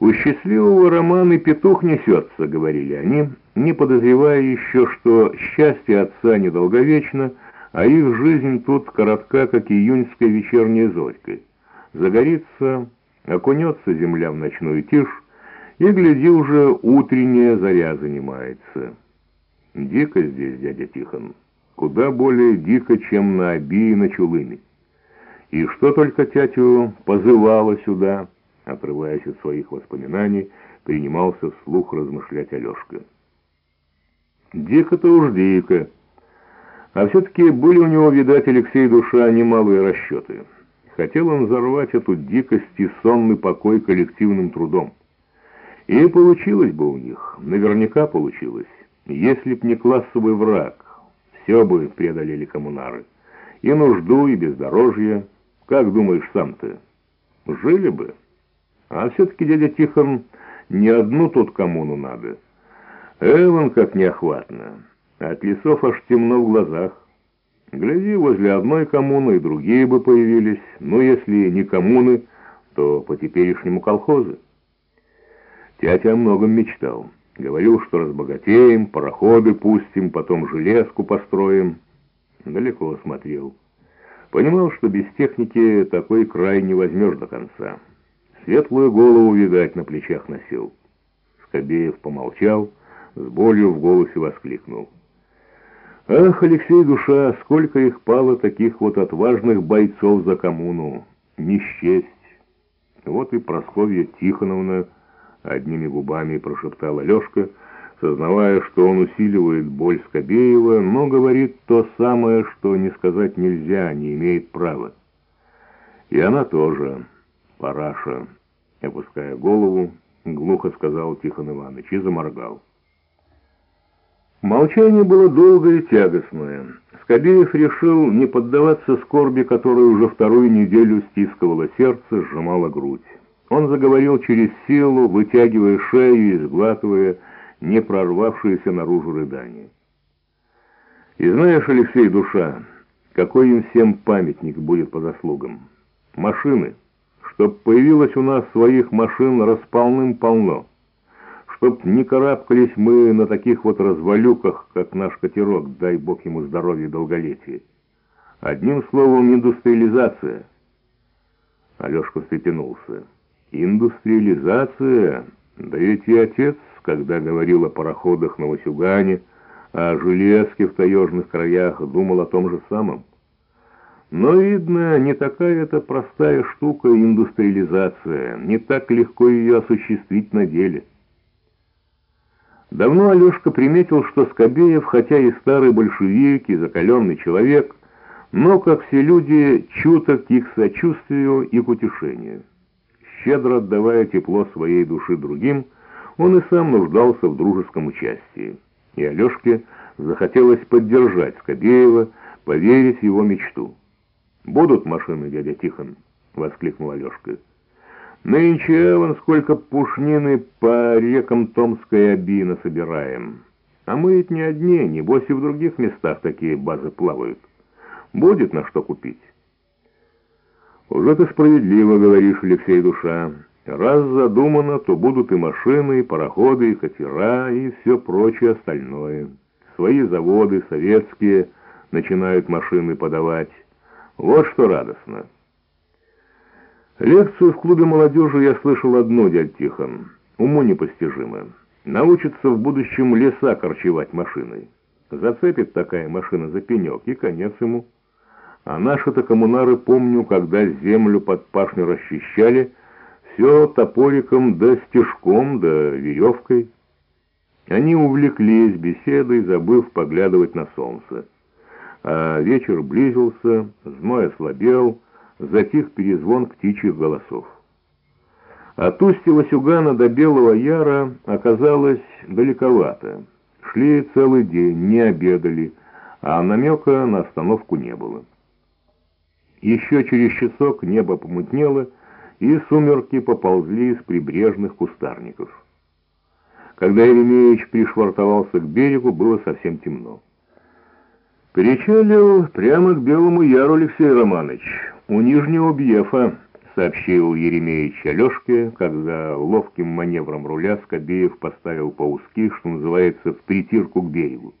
У счастливого Романа петух несется, говорили они, не подозревая еще, что счастье отца недолговечно, а их жизнь тут коротка, как июньская вечерняя зорька. Загорится, окунется земля в ночную тишь, и, гляди, уже утренняя заря занимается. Дико здесь, дядя Тихон, куда более дико, чем на Оби и на Чулыме. И что только тятю позывало сюда — Отрываясь от своих воспоминаний, принимался вслух размышлять Алешка. Дико-то уж дико. А все-таки были у него, видать, Алексей душа немалые расчеты. Хотел он взорвать эту дикость и сонный покой коллективным трудом. И получилось бы у них, наверняка получилось, если б не классовый враг, все бы преодолели коммунары. И нужду, и бездорожье. Как думаешь сам-то? Жили бы. А все-таки, дядя Тихон, не одну тут коммуну надо. Эван как неохватно. От лесов аж темно в глазах. Гляди, возле одной коммуны и другие бы появились. Ну, если не коммуны, то по теперешнему колхозы. Тятя о многом мечтал. Говорил, что разбогатеем, пароходы пустим, потом железку построим. Далеко смотрел. Понимал, что без техники такой край не возьмешь до конца. Светлую голову, видать, на плечах носил. Скобеев помолчал, с болью в голосе воскликнул. «Ах, Алексей, душа, сколько их пало таких вот отважных бойцов за коммуну! Не счесть!» Вот и Просковья Тихоновна одними губами прошептала Лешка, сознавая, что он усиливает боль Скобеева, но говорит то самое, что не сказать нельзя, не имеет права. И она тоже, параша. Опуская голову, глухо сказал Тихон Иванович и заморгал. Молчание было долгое и тягостное. Скобеев решил не поддаваться скорби, которая уже вторую неделю стискивала сердце, сжимала грудь. Он заговорил через силу, вытягивая шею и сглатывая не прорвавшиеся наружу рыдания. «И знаешь, Алексей, душа, какой им всем памятник будет по заслугам? Машины» чтоб появилось у нас своих машин располным-полно, чтоб не карабкались мы на таких вот развалюках, как наш катерок, дай бог ему здоровья и долголетия. Одним словом, индустриализация. Алешка встрепенулся. Индустриализация? Да ведь и отец, когда говорил о пароходах на Васюгане, о железке в таежных краях, думал о том же самом. Но, видно, не такая это простая штука индустриализация, не так легко ее осуществить на деле. Давно Алешка приметил, что Скобеев, хотя и старый большевик, и закаленный человек, но, как все люди, чуток к их сочувствию и к утешению. Щедро отдавая тепло своей души другим, он и сам нуждался в дружеском участии. И Алешке захотелось поддержать Скобеева, поверить в его мечту. «Будут машины, дядя Тихон!» — воскликнул Алешка. «Нынче вон сколько пушнины по рекам Томской Оби собираем. А мы ведь не одни, небось и в других местах такие базы плавают. Будет на что купить». «Уже ты справедливо говоришь, Алексей Душа. Раз задумано, то будут и машины, и пароходы, и катера, и все прочее остальное. Свои заводы, советские, начинают машины подавать». Вот что радостно. Лекцию в клубе молодежи я слышал одно, дядь Тихон, уму непостижимо. Научится в будущем леса корчевать машиной. Зацепит такая машина за пенек, и конец ему. А наши-то коммунары, помню, когда землю под пашню расчищали, все топориком да стежком да веревкой. Они увлеклись беседой, забыв поглядывать на солнце а вечер близился, зной ослабел, затих перезвон птичьих голосов. От устья Васюгана до Белого Яра оказалось далековато. Шли целый день, не обедали, а намека на остановку не было. Еще через часок небо помутнело, и сумерки поползли из прибрежных кустарников. Когда Еремеевич пришвартовался к берегу, было совсем темно. Перечалил прямо к Белому Яру Алексей Романович, у Нижнего Бьефа, сообщил Еремеевич Алешке, когда ловким маневром руля Скобеев поставил по узки, что называется, в притирку к берегу.